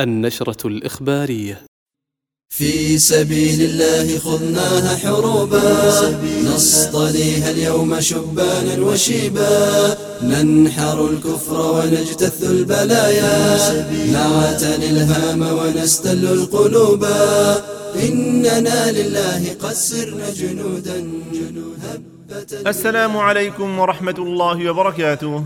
النشرة الإخبارية. في سبيل الله خذناها حروبا نصطليها اليوم شبانا وشيبا. ننحر الكفر ونجتث البلايا نعتني الهام ونستل القلوب إننا لله قد سرنا جنودا السلام عليكم ورحمة الله وبركاته.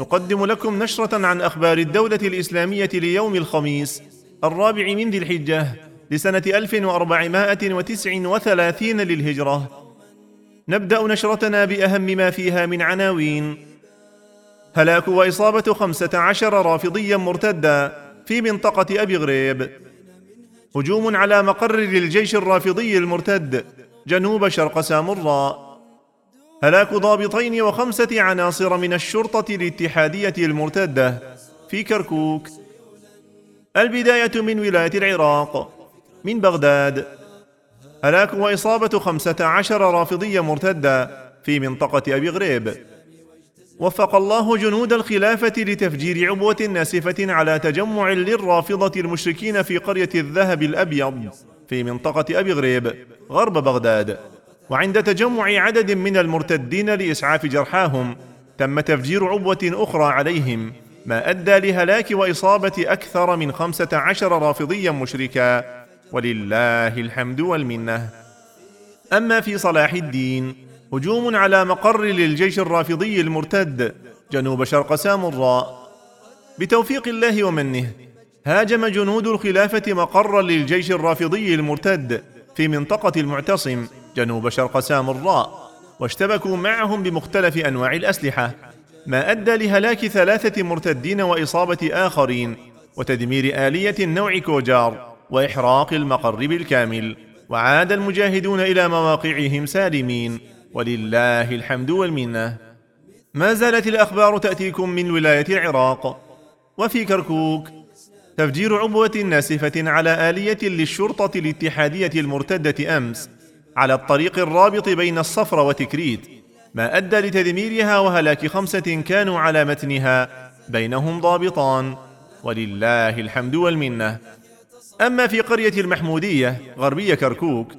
نقدم لكم نشرة عن أخبار الدولة الإسلامية ليوم الخميس الرابع من ذي الحجة لسنة 1439 للهجرة. نبدأ نشرتنا بأهم ما فيها من عناوين. هلاك وإصابة خمسة عشر رافضيا مرتدا في منطقة أبي غريب. هجوم على مقر للجيش الرافضي المرتد جنوب شرق سامراء هلاك ضابطين وخمسة عناصر من الشرطة الاتحادية المرتدة في كركوك. البداية من ولاية العراق من بغداد. هلاك وإصابة خمسة عشر رافضية مرتدة في منطقة أبي غريب. وفق الله جنود الخلافة لتفجير عبوة ناسفة على تجمع للرافضة المشركين في قرية الذهب الأبيض في منطقة أبي غريب غرب بغداد. وعند تجمع عدد من المرتدين لإسعاف جرحاهم تم تفجير عبوة أخرى عليهم ما أدى لهلاك وإصابة أكثر من خمسة عشر رافضيا مشركا ولله الحمد والمنة. أما في صلاح الدين هجوم على مقر للجيش الرافضي المرتد جنوب شرق سامراء. بتوفيق الله ومنه هاجم جنود الخلافة مقرا للجيش الرافضي المرتد في منطقة المعتصم. جنوب شرق سامراء واشتبكوا معهم بمختلف أنواع الأسلحة ما أدى لهلاك ثلاثة مرتدين وإصابة آخرين وتدمير آلية نوع كوجار وإحراق المقر بالكامل وعاد المجاهدون إلى مواقعهم سالمين ولله الحمد والمنة. ما زالت الأخبار تأتيكم من ولاية العراق وفي كركوك تفجير عبوة ناسفة على آلية للشرطة الاتحادية المرتدة أمس على الطريق الرابط بين الصفر وتكريت ما أدى لتدميرها وهلاك خمسة كانوا على متنها بينهم ضابطان ولله الحمد والمنة. أما في قرية المحمودية غربية كركوك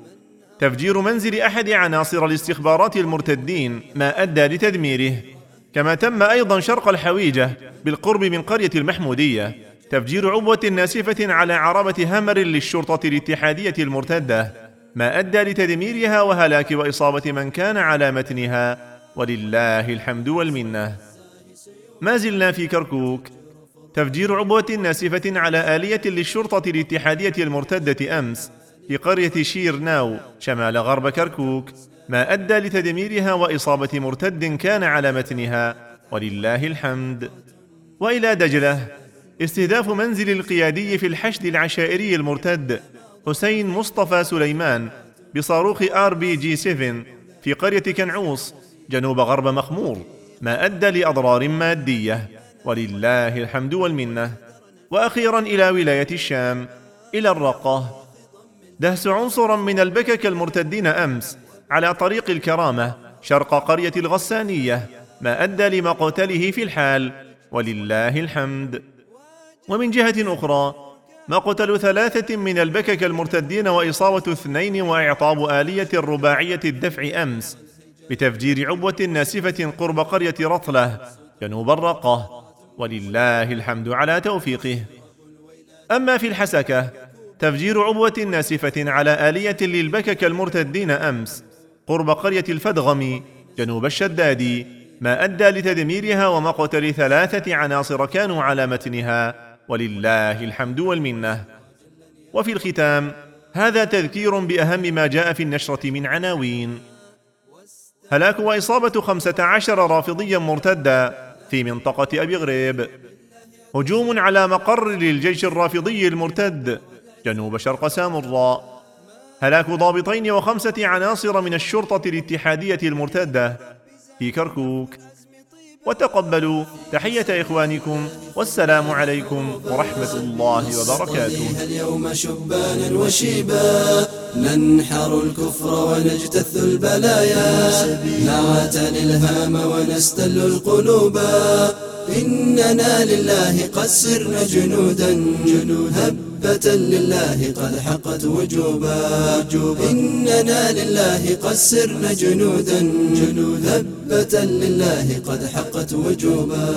تفجير منزل أحد عناصر الاستخبارات المرتدين ما أدى لتدميره. كما تم أيضا شرق الحويجة بالقرب من قرية المحمودية تفجير عبوه ناسفة على عربة همر للشرطة الاتحادية المرتدة. ما أدى لتدميرها وهلاك وإصابة من كان على متنها ولله الحمد والمنة. ما زلنا في كركوك. تفجير عبوه ناسفة على آلية للشرطة الاتحادية المرتدة أمس في قرية شير ناو شمال غرب كركوك. ما أدى لتدميرها وإصابة مرتد كان على متنها ولله الحمد. وإلى دجلة. استهداف منزل القيادي في الحشد العشائري المرتد. حسين مصطفى سليمان بصاروخ آر بي جي 7 في قرية كنعوص جنوب غرب مخمور ما أدى لأضرار مادية. ولله الحمد والمنة. وأخيرا إلى ولاية الشام إلى الرقة. دهس عنصرا من البكك المرتدين أمس على طريق الكرامة شرق قرية الغسانية ما أدى لمقتله في الحال. ولله الحمد. ومن جهة أخرى مقتل ثلاثة من البكك المرتدين وإصابة اثنين وإعطاب آلية رباعية الدفع أمس بتفجير عبوة ناسفة قرب قرية رطلة جنوب الرقة. ولله الحمد على توفيقه. أما في الحسكة تفجير عبوة ناسفة على آلية للبكك المرتدين أمس قرب قرية الفدغم جنوب الشدادي ما أدى لتدميرها ومقتل ثلاثة عناصر كانوا على متنها. ولله الحمد والمنة. وفي الختام هذا تذكير بأهم ما جاء في النشرة من عناوين. هلاك وإصابة خمسة عشر رافضيا مرتدا في منطقة أبي غريب. هجوم على مقر للجيش الرافضي المرتد جنوب شرق سامراء هلاك ضابطين وخمسة عناصر من الشرطة الاتحادية المرتدة في كركوك. وتقبلوا. تحية إخوانكم والسلام عليكم ورحمة الله وبركاته. اليوم شبانا وشيبا ننحر الكفر ونجتث البلايا. نعتني الهام ونستل القلوب. إننا لله قد سرنا جنودا جنود هبة لله قد حقت وجوبا. إننا لله قد سرنا جنودا. جنود. هبة لله قد حقت وجوبا.